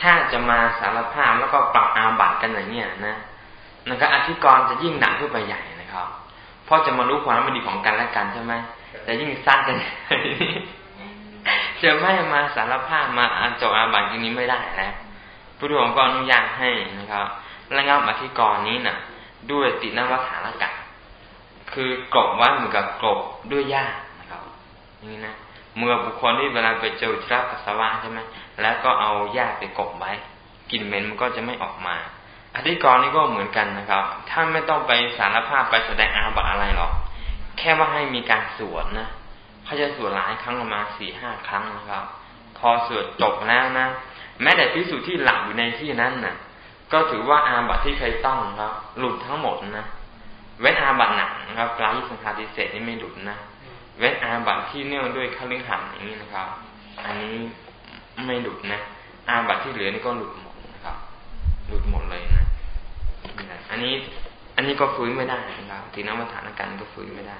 ถ้าจะมาสารภาพแล้วก็ปรับอาบัติกันอย่างเนี้ยนะนะครับอธิกรจะยิ่งหนักขึ้นไปใหญ่นะครับเพราะจะมารู้ความไม่ดีของกันและกันใช่ไหมแต่ยิ่งสร้างกัน จะไม่มาสารภาพมาอันจบอาบัติทีนี้ไม่ได้แล้วผู้ดูก็อนุญาตให้นะครับระงับอธิกรณ์นี้นะ่ะ ด้วยตินวัฏฐานกะคือกรบไว้เหมือนกับกรบด้วยหญ้านะครับนี่นะเมื่อบุคคลที่เวลาไปเจอชราปัสสาวะใช่ไหมแล้วก็เอาหญ้าไปกบไว้กลิ่นเหม็นมันก็จะไม่ออกมาอธิกรณ์นี้ก็เหมือนกันนะครับถ้าไม่ต้องไปสารภาพไปแสดงอาบัติอะไรหรอก แค่ว่าให้มีการสวดนะ เขาจะสวดหลายครั้งประมาณสี่ห้าครั้งนะครับ พอสวดจบแล้วนะ แม้แต่พิสูจน์ที่หลับอยู่ในที่นั้นนะ่ะ ก็ถือว่าอาบัตที่เคยต้องครับ หลุดทั้งหมดนะเว้นอาบัตหนักนะครับปลายสังฆาติเศษนี่ไม่หลุดนะเว้นอาบัตที่เนื่องด้วยคฤหัสถ์อย่างนี้นะครับ อันนี้ไม่หลุดนะ อาบัตที่เหลือนี่ก็หลุดหมดนะครับ หลุดหมดเลยนะอันนี้อันนี้ก็ฟื้นไม่ได้นะครับทีน้ำมาฐานการก็ฟื้นไม่ได้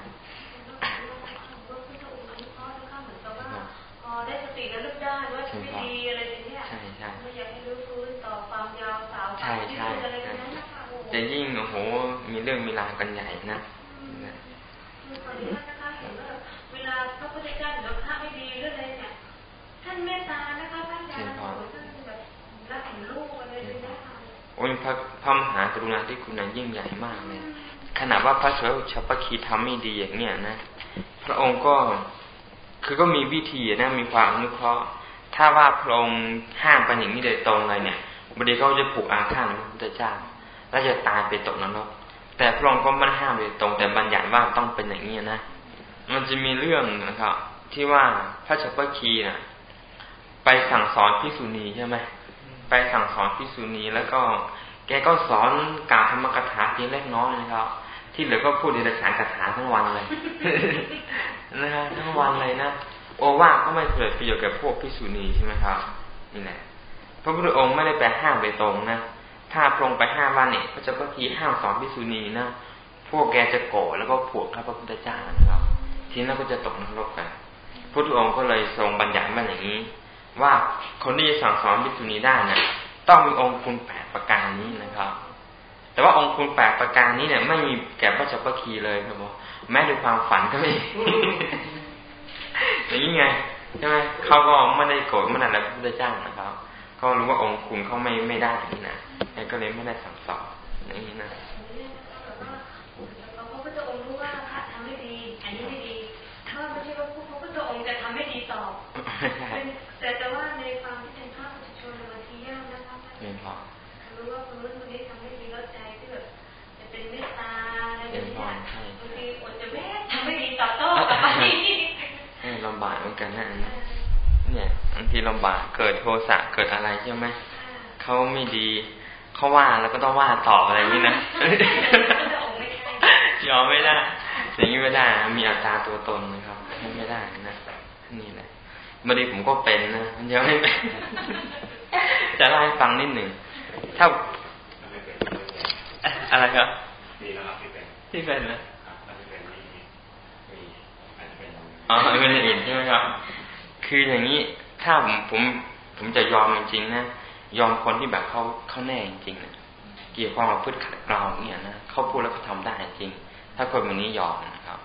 ได้สติแล้วลึกได้ว่าไม่ดีอะไรอย่างเงี้ยใช่ใช่ไม่อยากให้รู้ฟื้นต่อความยาวสาวใช่ใช่จะยิ่งโอ้โห มีเรื่องมีราวกันใหญ่นะเวลาพระพุทธเจ้าหรือพระไม่ดีเรื่องอะไรเนี่ยท่านเมตตานะคะท่านยาท่านแบบรักเห็นลูกอะไรเลยนะคะโอ้ยพระพระมหากรุณาที่คุณนั้นยิ่งใหญ่มากเลยขนาดว่าพระเสด็จชปคีทำไม่ดีอย่างเนี้ยนะ พระองค์ก็ คือก็มีวิธีนะมีความอนุเคราะห์ ถ้าว่าพระองค์ห้ามไปอย่างนี้โดยตรงเลยเนี่ยบดีเขาจะผูกอาฆาตพระพุทธเจ้าแล้วจะตายไปตกนรกแต่พระองค์ก็ไม่ห้ามโดยตรง แต่บัญญัติว่าต้องเป็นอย่างนี้นะมันจะมีเรื่องนะครับที่ว่าพระชัพคีนะไปสั่งสอนพิสุณีใช่ไหมไปสั่งสอนพิสุณีแล้วก็ แกก็สอนกาธรรมกถาเพียงเล็กน้อยนะครับ ที่เหลือก็พูดในสารคาถาทั้งวันเลย นะฮะทั้งวันเลยนะโอวาก็ไม่เกิดประโยชน์แก่พวกพิสุณีใช่ไหมครับนี่แหละพระพุทธองค์ไม่ได้ไปห้ามไปตรงนะถ้าพระองค์ไปห้ามว่าเนี่ยพระเจ้าพทีห้ามสอนพิสุณีนะพวกแกจะโกรธแล้วก็ผูกพระพุทธเจ้านะครับ ทีนั้นก็จะตกนรกกันพระองค์ก็เลยทรงบัญญัติมาอย่างนี้ ว่าคนที่จะสั่งสอนพิสุณีได้นะ่ะต้องมีองค์คุณแปดประการนี้นะครับ แต่ว่าองค์คุณแปดประการนี้เนี่ย ไม่มีแก่พระเจ้าพทีเลยครับผม แม้ด้วยความฝันก็ไม่อย่างนี้ไงใช่ไหมเขาก็ไม่ได้โกรธไม่ได้อะไรพระพุทธเจ้านะครับเขารู้ว่าองค์คุณเขาไม่ไม่ได้นี่นะก็เลยไม่ได้สั่งสอนอย่างนี้ บากเหมือนกันนะเนี่ยบางทีลำบากเกิดโทสะเกิดอะไรใช่ไหมเขาไม่ดีเขาว่าแล้วก็ต้องว่าตอบอะไรนี้นะยอมไม่ได้อย่างนี้ไม่ได้มีอัตราตัวตนนะครับไม่ได้นะนี่แหละบางทีผมก็เป็นนะมันยังไม่จะเล่าให้ฟังนิดหนึ่งถ้าอะไรครับที่เป็นนะ อ๋อไม่ได้ยินใช่ไหมครับ คืออย่างนี้ถ้าผมผมผมจะยอมจริงๆนะยอมคนที่แบบเขาเขาแน่จริงๆนะเกี่ยวกับความพูดขัดเกลาเนี่ยนะเขาพูดแล้วเขาทาได้จริง ถ้าคนแบบนี้ยอมนะครับ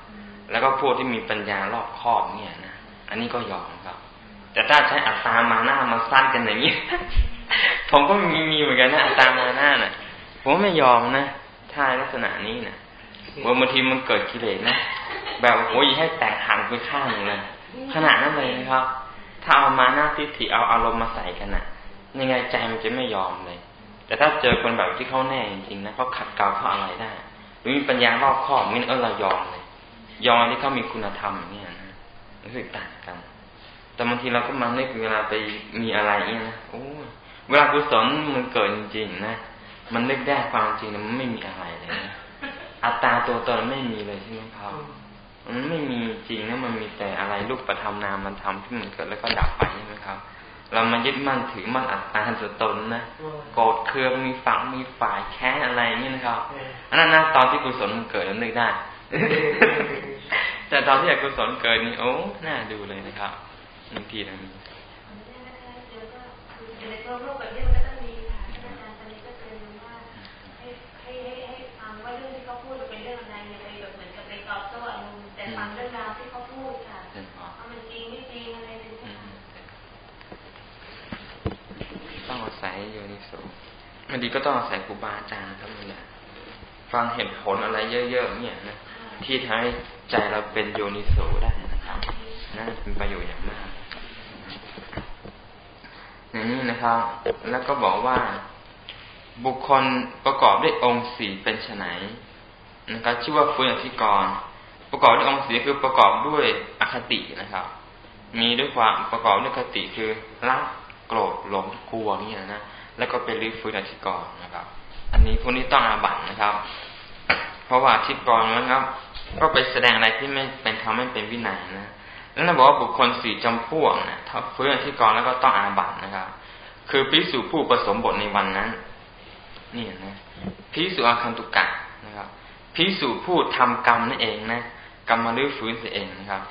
แล้วก็พูดที่มีปัญญารอบคอบเนี่ยนะอันนี้ก็ยอมครับ แต่ถ้าใช้อัตตามาหน้ามาสั้นกันอย่างนี้ผมก็มีมีเหมือนกันนะอัตตามาหน้าน่ะ ผมไม่ยอมนะถ้าลักษณะนี้นะว่าบางทีมันเกิดกิเลสนะ แบบโอ้ยให้แตกหักไปข้างเลยขนาดนั้นเลยนะครับ ถ้าเอามาหน้าทิฏฐิเอาอารมณ์มาใส่กันน่ะยังไงใจมันจะไม่ยอมเลย แต่ถ้าเจอคนแบบที่เขาแน่จริงๆนะเขาขัดเกลาเขาอะไรได้หรือมีปัญญารอบคอบนี่เออเรายอมเลย ยอมที่เขามีคุณธรรมอย่างนี้นะรู้สึกต่างกัน แต่บางทีเราก็มานึกเวลาไปมีอะไรเนี่ยนะโอ้เวลากุศลมันเกิดจริงๆนะมันนึกได้ความจริงมันไม่มีอะไรเลยนะอัตตาตัวตนไม่มีเลยใช่ไหมครับ มันไม่มีจริงนะมันมีแต่อะไรรูปประธรรมนามมันทำที่มันเกิดแล้วก็ดับไปใช่ไหมครับ เรามายึดมั่นถือมั่นอัตตาตัวตนนะโกรธเคืองมีฝังมีฝ่ายแค้นอะไรนี่นะครับอันนั้นนะตอนที่กุศลมันเกิดแล้วนึกได้ แต่ตอนที่อกุศลเกิดนี่โอ้น่าดูเลยนะครับบางทีนะมีในตัวโลกแบบนี้มันก็ต้องมีค่ะอาจารย์ตอนนี้ก็เตือนว่าให้ให้ให้ให้ฟังว่าเรื่องที่เขาพูดเป็นเรื่องอะไรอย่าไปแบบเหมือนกับไปตอบโต้อารมณ์แต่ฟังเรื่องราวที่เขาพูดค่ะว่ามันจริงไม่จริงอะไรนี่ต้องอาศัยโยนิโส มันดีก็ต้องอาศัยครูบาอาจารย์ครับเนี่ยฟังเหตุผลอะไรเยอะๆเนี่ยนะที่ทำให้ใจเราเป็นโยนิโสได้นะครับนั่นเป็นประโยชน์อย่างมากอย่างนี้นะครับ แล้วก็บอกว่า บุคคลประกอบด้วยองค์สี่เป็นไฉนนะครับชื่อว่าฟื้นอธิกร ประกอบด้วยองค์สีคือประกอบด้วยอคตินะครับ มีด้วยความประกอบด้วยคติคือรักโกรธหลงกลัวนี่นะ แล้วก็เป็นรื้อฟื้นอธิกรณ์นะครับ อันนี้พวกนี้ต้องอาบัตนะครับ เพราะว่าอธิกรนะครับ ก็ไปแสดงอะไรที่ไม่เป็นธรรมไม่เป็นวินัยนะ แล้วนะบอกว่าบุคคลสี่จำพวกนะถ้าฟื้นที่กรณ์แล้วก็ต้องอาบัตนะครับ คือพิสูจผู้ผสมบทในวันนั้นนี่นะพิสูจอาคันตุกะนะครับพิสูจผู้ทำกรรมนั่นเองนะกรรมมาลื้อฟื้นเสียเองนะครับ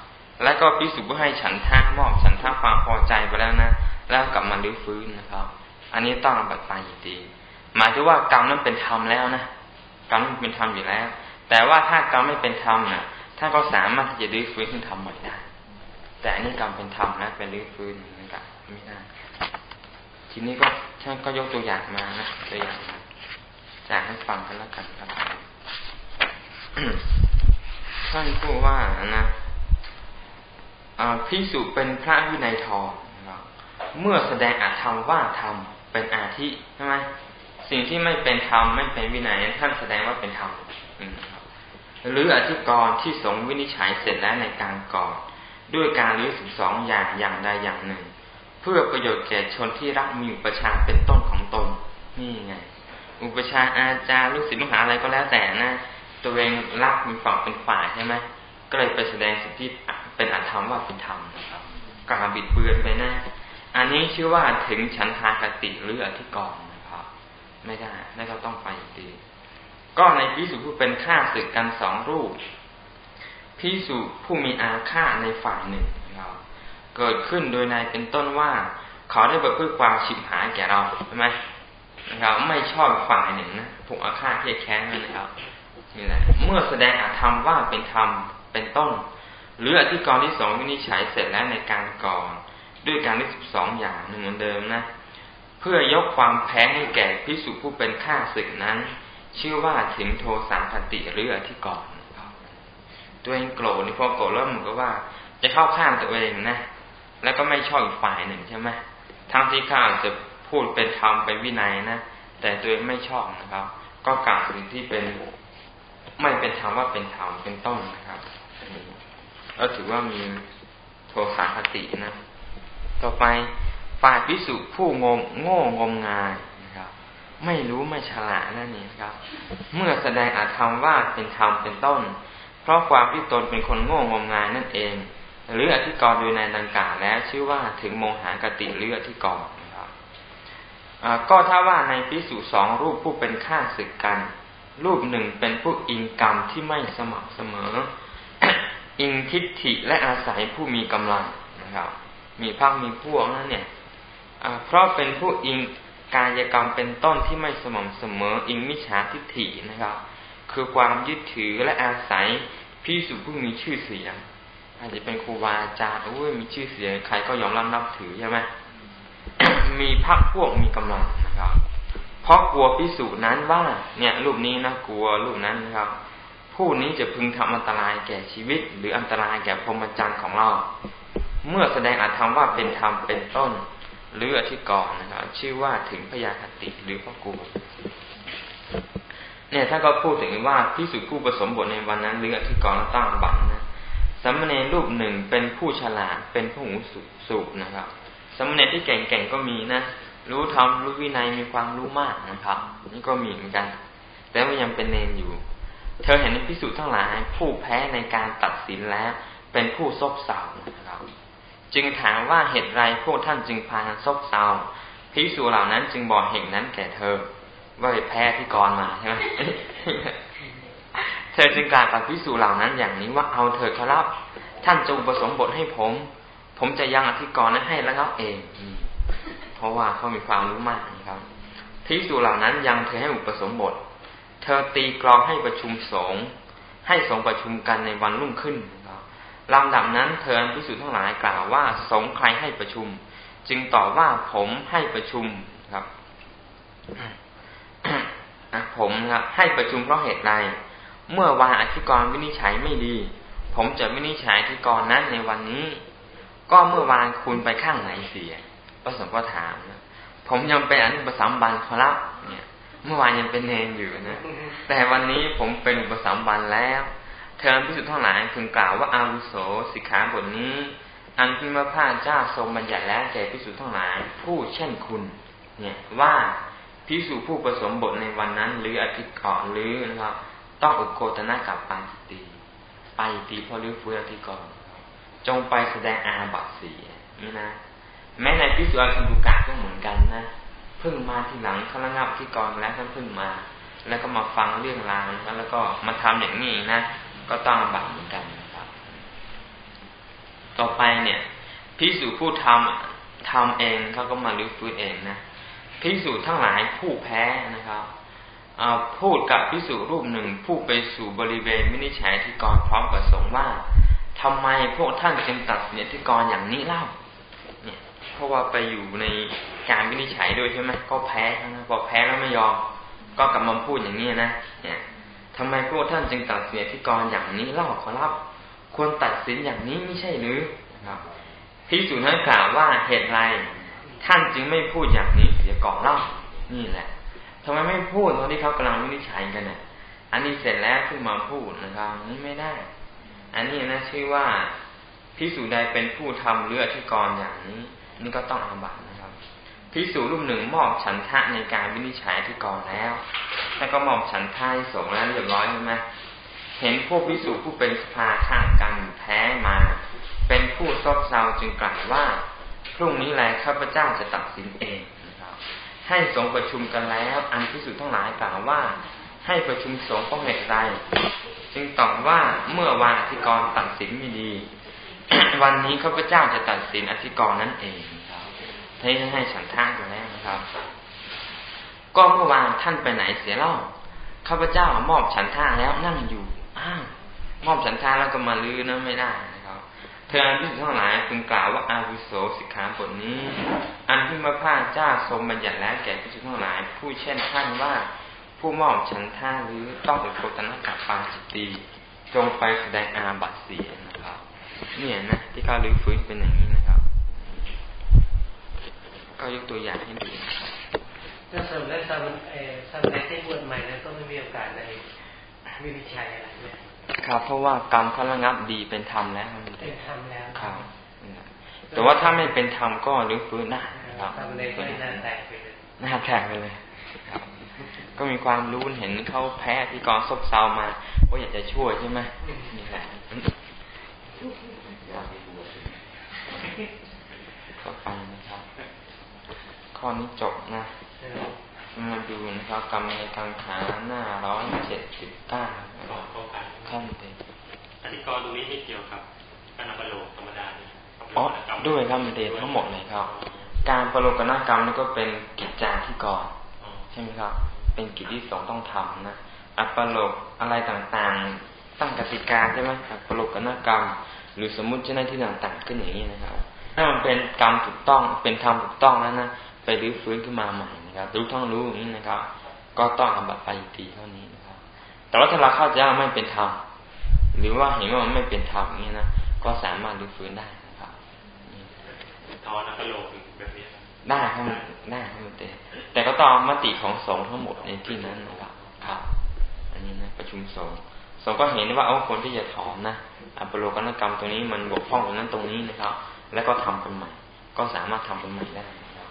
แล้วก็พิสูจผู้ให้ฉันท่ามอบฉันท่าความพอใจไปแล้วนะ แล้วกลับมาลื้อฟื้นนะครับ อันนี้ต้องอบัตไปอยู่ดีหมายถึงว่ากรรมนั้นเป็นธรรมแล้วนะกรรมเป็นธรรมอยู่แล้ว แต่ว่าถ้ากรรมไม่เป็นธรรมนะท่านก็สามารถที่จะลื้อฟื้นขึ้นทำใหม่ได้ แต่อันนี้กรรมเป็นธรรมนะเป็นรื้อฟื้นเหมือนกันไม่ได้ทีนี้ก็ท่านก็ยกตัวอย่างมานะตัวอย่างมาจากให้ฟังกันแล้วกันครับท่านพูดว่านะพิสุเป็นพระวินัยทองเมื่อแสดงอาธรรมว่าธรรม เป็นอาทิใช่ไหมสิ่งที่ไม่เป็นธรรมไม่เป็นวินัยท่านแสดงว่าเป็นธรรมหรืออธิกรที่สงวินิจฉัยเสร็จแล้วในการก่อนด้วยการรื้อสิบสองอย่างอย่างใดอย่างหนึ่ง เพื่อประโยชน์แก่ชนที่รักมีอุปชาเป็นต้นของตนนี่ไง อุปชาอาจารย์ลูกศิษย์ลูกหาอะไรก็แล้วแต่นะ ตัวเองรักมีฝั่งเป็นฝ่ายใช่ไหมก็เลยไปแสดงสิ่งที่เป็นอธรรมว่าเป็นธรรมนะครับกาบิดเบือนไปนะ อันนี้ชื่อว่าถึงฉันทากติหรืออธิกรณ์นะครับ ไม่ได้แล้วก็ต้องไปดีก็ในพิสุผู้เป็นข้าศึกกันสองรูปพิสุผู้มีอาฆาตในฝ่ายหนึ่งนะครับเกิดขึ้นโดยในเป็นต้นว่าเขาได้ประพฤติความฉิบหายแก่เราใช่ไหมนะครับ ไม่ชอบฝ่ายหนึ่งนะถูกอาฆาตเทียแค้นนะครับนี่แหละเมื่อแสดงอาธรรมว่าเป็นธรรมเป็นต้น หรืออธิกรณ์ที่สองวินิจฉัยเสร็จแล้วในการก่อน ด้วยการที่สิบสองอย่างหนึ่งเหมือนเดิมนะ เพื่อยกความแพ้ให้แก่พิสุผู้เป็นข้าศึกนั้น ชื่อว่าถึงโทสาคติหรืออธิกรณ์ตัวเองโกรธนี่พอโกรธแล้วมือนกับว่า จะเข้าข้างตัวเองนะ แล้วก็ไม่ชอบอีกฝ่ายหนึ่งใช่ไหมทั้งที่ข้าจะพูดเป็นธรรมเป็นวินัยนะแต่ตัวเองไม่ชอบนะครับ ก็กล่าวสิ่งที่เป็นไม่เป็นธรรมว่าเป็นธรรมเป็นต้นนะครับก็ถือว่ามีโทสะคตินะ ต่อไปฝ่ายพิสุผู้งมโง่งมงายนะครับ ไม่รู้ไม่ฉลาดนั่นเองครับ เมื่อแสดงอาธรรมว่าเป็นธรรมเป็นต้น เพราะความที่ตนเป็นคนโง่งมงายนั่นเอง หรืออธิกรณ์โดยในดังกล่าวแล้ว ชื่อว่าถึงโมหากติหรืออธิกรณ์นะครับก็ถ้าว่าในพิสูจสองรูปผู้เป็นข้าศึกกัน รูปหนึ่งเป็นผู้อิงกรรมที่ไม่สม่ำเสมอ อิงทิฏฐิและอาศัยผู้มีกำลังนะครับ มีพักมีพวกนั่นเนี่ยเพราะเป็นผู้อิงกายกรรมเป็นต้นที่ไม่สม่ำเสมออิงมิจฉาทิฏฐินะครับ คือความยึดถือและอาศัยพิสุผู้มีชื่อเสียง อาจจะเป็นครูบาอาจารย์โอ้ยมีชื่อเสียงใครก็ยอมรับนับถือใช่ไหมมีพักพวกมีกำลังนะครับ เพราะกลัวพิสูจนั้นว่าเนี่ย รูปนี้นะกลัวรูปนั้นนะครับ ผู้นี้จะพึงทำอันตรายแก่ชีวิต หรืออันตรายแก่พรหมจรรย์ของเรา เมื่อแสดงอาธรรมว่าเป็นธรรมเป็นต้น หรืออธิกรณ์นะครับ ชื่อว่าถึงพยาคติหรือพระกูเนี่ยถ้าก็พูดถึงว่าพิสุผู้ผสมบทในวันนั้นหรืออธิกรณ์ตั้งบัตรนะสมณเณรรูปหนึ่งเป็นผู้ฉลาดเป็นผู้หูสูบนะครับสมณเณรที่เก่งๆก็มีนะรู้ธรรมรู้วินัยมีความรู้มากนะครับ นี่ก็มีเหมือนกัน แต่ว่ายังเป็นเนรอยู่ เธอเห็นพิสูจน์ทั้งหลาย ผู้แพ้ในการตัดสินแล้ว เป็นผู้ซบเซานะครับ จึงถามว่าเหตุไรพวกท่านจึงพากันซบเซาพิสูจเหล่านั้นจึงบอกเหตุนั้นแก่เธอ ว่าไปแพ้ที่กรมาใช่ไหมเธอจึงกล่าวกับพิสูจเหล่านั้นอย่างนี้ว่าเอาเธอครับ ท่านจงประสมบทให้ผม ผมจะยังอธิกรนั้นให้แล้วงับเอง เพราะว่าเขามีความรู้มากนะครับพิสูจเหล่านั้นยังเธอให้อุปสมบท เธอตีกรองให้ประชุมสงฆ์ให้สงฆ์ประชุมกันในวันรุ่งขึ้น ลำดับนั้นเธอพิสูจน์ทั้งหลายกล่าวว่า สงใครให้ประชุม จึงตอบว่าผมให้ประชุมครับผมครับให้ประชุมเพราะเหตุใดเมื่อวานอธิกรวินิจฉัยไม่ดี ผมจะวินิจฉัยอธิกรนั้นในวันนี้ ก็เมื่อวานคุณไปข้างไหนเสียประสงค์ก็ถามนะผมยังเป็นอนุปสัมบันครับเนี่ย เมื่อวานยังเป็นเนรอยู่นะแต่วันนี้ผมเป็นอุปสัมบันแล้ว เทอพิสุทธ์ทั้งหลายพึงกล่าวว่าอาวุโสสิกขาบทนี้ อันพิมพาเจ้าทรงบัญญัติแล้วแก่พิสุทธ์ทั้งหลาย ผู้เช่นคุณ เนี่ยว่าพิสูจผู้ผสมบทในวันนั้น หรืออาทิตย์ก่อนหรือนะครับต้องอุโกตนะกับปาจิตีปาจิตีพอรื้อฟื้นอาทิตย์ก่อนจงไปแสดงอาบัตสีนี่นะแม้ในพิสูจน์คันดุกะก็เหมือนกันนะเพิ่งมาทีหลังเขาระงับที่ก่อนแล้วท่านเพิ่งมา แล้วก็มาฟังเรื่องราวแล้วก็มาทำอย่างนี้นะ ก็ต้องบัตเหมือนกันนะครับ ต่อไปเนี่ยพิสูจผู้ทำทำเองเขาก็มาลื้อฟื้นเองนะพิสูจทั้งหลายผู้แพ้นะครับพูดกับพิสูจรูปหนึ่งผู้ไปสู่บริเวณมินิจฉัยที่กรพร้อมกับสงว่าทำไมพวกท่านจึงตัดสินที่กรอย่างนี้เล่า เนี่ยเพราะว่าไปอยู่ในการวินิจฉัยด้วยใช่ไหมก็แพ้นะพอแพ้แล้วไม่ยอม ก็กลับมาพูดอย่างนี้นะเนี่ย ทำไมพวกท่านจึงตัดสินที่กรอย่างนี้เล่าขอรับ ควรตัดสินอย่างนี้ไม่ใช่หรือนะครับพิสูจน์นั้นกล่าวว่าเหตุไรท่านจึงไม่พูดอย่างนี้เสียก่อนเล่านี่แหละทำไมไม่พูดตอนที่เขากำลังวินิจฉัยกันเนี่ยอันนี้เสร็จแล้วขึ้นมาพูดนะครับนี่ไม่ได้ อันนี้นะชื่อว่าพิสูจใดเป็นผู้ทำเลือดที่กรอย่างนี้นี่ก็ต้องอาบัต นะครับพิสูจรูปหนึ่งมอบฉันทะในการวินิจฉัยที่กรแล้ว แล้วก็มอบฉันทะให้สงแล้วเรียบร้อยใช่ไหมเห็นพวกพิสูจผู้เป็นสภาข้างกันแพ้มา เป็นผู้ซบเซาจึงกล่าวว่า พรุ่งนี้แหละข้าพเจ้าจะตัดสินเองนะครับ ให้สงประชุมกันแล้ว อันพิสุรทั้งหลายกล่าวว่า ให้ประชุมสงฆ์เพราะเหตุใดจึงตอบว่าเมื่อวานอธิกรตัดสินไม่ดี วันนี้ข้าพเจ้าจะตัดสินอธิกรนั่นเอง ให้ให้ฉันท่าอยู่แล้วนะครับ ก็เมื่อวานท่านไปไหนเสียเล่าข้าพเจ้ามอบฉันท่าแล้วนั่งอยู่อ้าวมอบฉันท่าแล้วก็มาลื้อนะไม่ได้เธออันที่ทั้งหลายพึงกล่าวว่าอาวุโสสิกขาบทนี้ อันที่มาพาเจ้าทรงบัญญัติแล้วแก่ผู้ทั้งหลาย ผู้เช่นท่านว่าผู้มอบฉันท่าหรือต้องอุปตนะกับปาจิตตีจงไปแสดงอาบัตเสียนะครับ เนี่ยนะที่เขาลื้อฟื้นเป็นอย่างนี้นะ ก็ยกตัวอย่างให้ดูนะครับถ้าสมมติว่าสามเอ่อสามเณรที่บวชใหม่แล้วก็ไม่มีโอกาสในวินิจฉัยอะไรเนี่ยครับ เพราะว่ากรรมเขาระงับดีเป็นธรรมแล้วเป็นธรรมแล้วครับแต่ว่าถ้าไม่เป็นธรรมก็รื้อฟื้นได้ครับหน้าแตกไปเลยหน้าแตกไปเลยครับก็มีความรู้เห็นเขาแพ้ที่กองซบเซามาก็อยากจะช่วยใช่ไหมนี่แหละก็ฟังนะครับ ข้อนี้จบนะมาดูนะครับกรรมในกังขาหน้าร้อยเจ็ดสิบเก้าขั้นเต็มอธิกรตรงนี้ไม่เกี่ยวกับการประโลกธรรมดาอ๋อด้วยครับมันเดนทั้งหมดเลยครับ การประโลกนกรรมนี่ก็เป็นกิจจาที่ก่อนใช่ไหมครับ เป็นกิจที่สองต้องทำนะอัปโลกอะไรต่างๆ ตั้งกติกาใช่ไหมอัปโลกนกรรม หรือสมมุติเจ้าหน้าที่ต่างๆขึ้นอย่างนี้นะครับ ถ้ามันเป็นกรรมถูกต้องเป็นธรรมถูกต้องแล้วนะ ไปรื้อฟื้นขึ้นมาใหม่นะครับรู้ทั้งรู้อย่างนี้นะครับ ก็ต้องอบัตไปตีเท่านี้นะครับ แต่ว่าถ้าเราเข้าใจว่าไม่เป็นธรรมหรือว่าเห็นว่ามันไม่เป็นธรรมอย่างนี้นะก็สามารถรื้อฟื้นได้นะครับตอนนักโลกแบบนี้ได้ครับได้ครับแต่แต่ก็ต้องมติของสงฆ์ทั้งหมดในที่นั้นนะครับครับอันนี้นะประชุมสงฆ์สงฆ์ก็เห็นว่าเอาคนที่จะถอนนะอัปโลกนกรรมตัวนี้มันบกพร่องตรงนั้นตรงนี้นะครับ แล้วก็ทำเป็นใหม่ ก็สามารถทำเป็นใหม่ได้นะครับ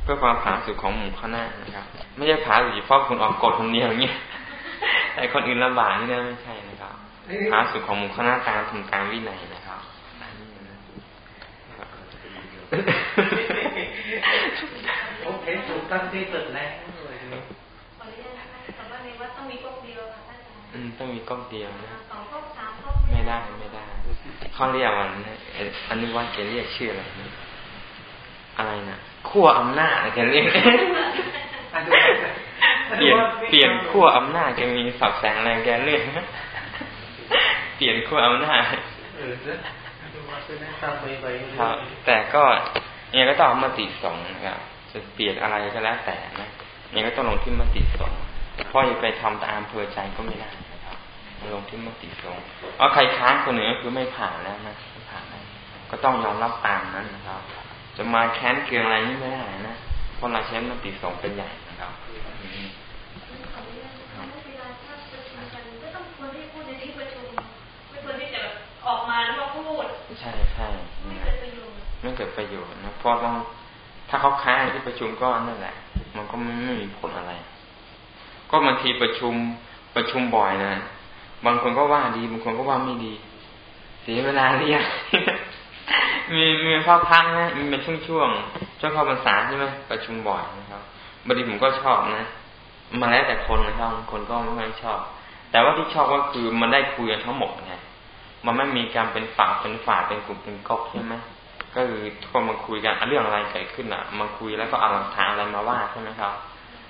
เพื่อความผาสุกของหมู่คณะนะครับ ไม่ใช่ผาสุกเฉพาะคุณออกกฎคนเดียวอย่างเงี้ยแต่คนอื่นลำบากนี่นะไม่ใช่นะครับผาสุกของหมู่คณะตามทำการวินัยนะครับผมเห็นถูกตั้งที่สุดแล้วขออนุญาตนะคะแต่ว่าในวัดต้องมีก๊กเดียวค่ะท่านอาจารย์อืมต้องมีก๊อกเดียวนะสองก๊กสามก๊กไม่ได้ไม่ได้เขาเรียกมันเอ่ออันนี้ว่าแกเรียกชื่ออะไรนะ อะไรนะขั้วอำนาจแกเรียกเปลี่ยนเปลี่ยนขั้วอำนาจแกมีสับแสงอะไรแกเรียกเปลี่ยนขั้วอำนาจเออดูว่าเป็นหน้าตาใบๆครับแต่ก็ยังก็ต้องเอามติสงฆ์นะครับจะเปลี่ยนอะไรก็แล้วแต่นะยังก็ต้องลงที่มติสงฆ์เพราะอย่าไปทำตามอำเภอใจก็ไม่ได้นะครับลงที่มติสงฆ์เอาใครค้านคนหนึ่งก็คือไม่ผ่านแล้วนะไม่ผ่านแล้วก็ต้องยอมรับตามนั้นนะครับ จะมาแค้นเคืองอะไรนี่ไม่ได้นะเพราะเราใช้มติสองเป็นใหญ่นะครับต้องควรที่พูดในที่ประชุมไม่ควรที่จะออกมาลวมาพูดใช่ใช่ไม่เกิดประโยชน์ไม่เกิดประโยชน์นะเพราะต้องถ้าเขาค้านที่ประชุมก็นั่นแหละ มันก็ไม่ไม่มีผลอะไร ก็บางทีประชุมประชุมบ่อยนะ บางคนก็ว่าดี บางคนก็ว่าไม่ดี เสียเวลาเรียก มีมีข้อพักนะมีเป็นช่วงช่วงๆช่วงเข้าพรรษาใช่ไหมประชุมบ่อยนะครับบางทีผมก็ชอบนะมาแล้วแต่คนนะครับบางคนก็ไม่ค่อยชอบ แต่ว่าที่ชอบก็คือมันได้คุยกันทั้งหมดไงมันไม่มีการเป็นฝั่งเป็นฝ่ายเป็นกลุ่มเป็นก๊กใช่ไหมก็คือทุกคนมาคุยกันอะเรื่องอะไรเกิดขึ้นอะมาคุยแล้วก็เอาหลักฐานอะไรมาว่าใช่ไหมครับ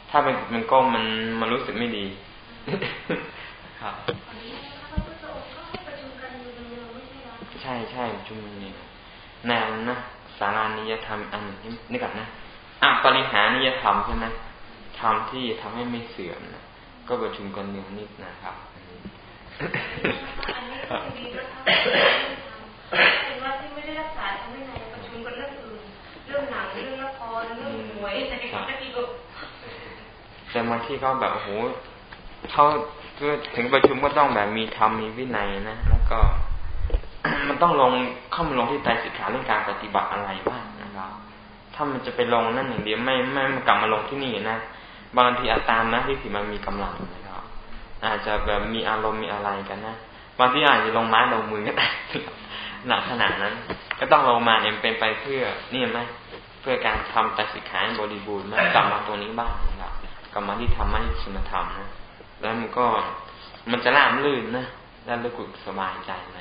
ถ้าเป็นกลุ่มเป็นก๊กมันมันรู้สึกไม่ดีครับอันนี้นะคะพระพุทธองค์ก็ให้ประชุมกันอยู่ในเมืองไม่ใช่เหร แนวนะสารานิยธรรมอันนี่ก่อนนะอะปริหานิยธรรมใช่ไหมธรรมที่ทำให้ไม่เสื่อมนะก็ประชุมกันเนืองนิดนะครับอันนี้ก็ดีก็ทำไม่ทำเป็นว่าที่ไม่ได้รักษาทำไม่ในประชุมกันเรื่องอื่นเรื่องหนังเรื่องละครเรื่องหวยอะไรก็ดีก็แต่บางที่ก็แบบโอ้โหเขาถึงประชุมก็ต้องแบบมีธรรมมีวินัยนะแล้วก็ มันต้องลงเข้ามาลงที่ไตสิกขาเรื่องการปฏิบัติอะไรบ้างนะครับ ถ้ามันจะไปลงนั่นอย่างเดียวไม่ไม่ม่กลับมาลงที่นี่นะบางทีอาจตามนะที่สิมันมีกำลังนะครับ อาจจะแบบมีอารมณ์มีอะไรกันนะบางทีอาจจะลงไม้ลงมือก็ได้หนักขนาดนั้น ก็ต้องลงมาเนี่ยเป็นไปเพื่อนี่ไหมเพื่อการทำไตรสิกขาบริบูรณ์นะกลับมาตรงนี้บ้างนะครับกลับมาที่ธรรมะที่คุณธรรมนะแล้วมันก็มันจะราบลื่นนะแล้วรู้สึกสบายใจนะ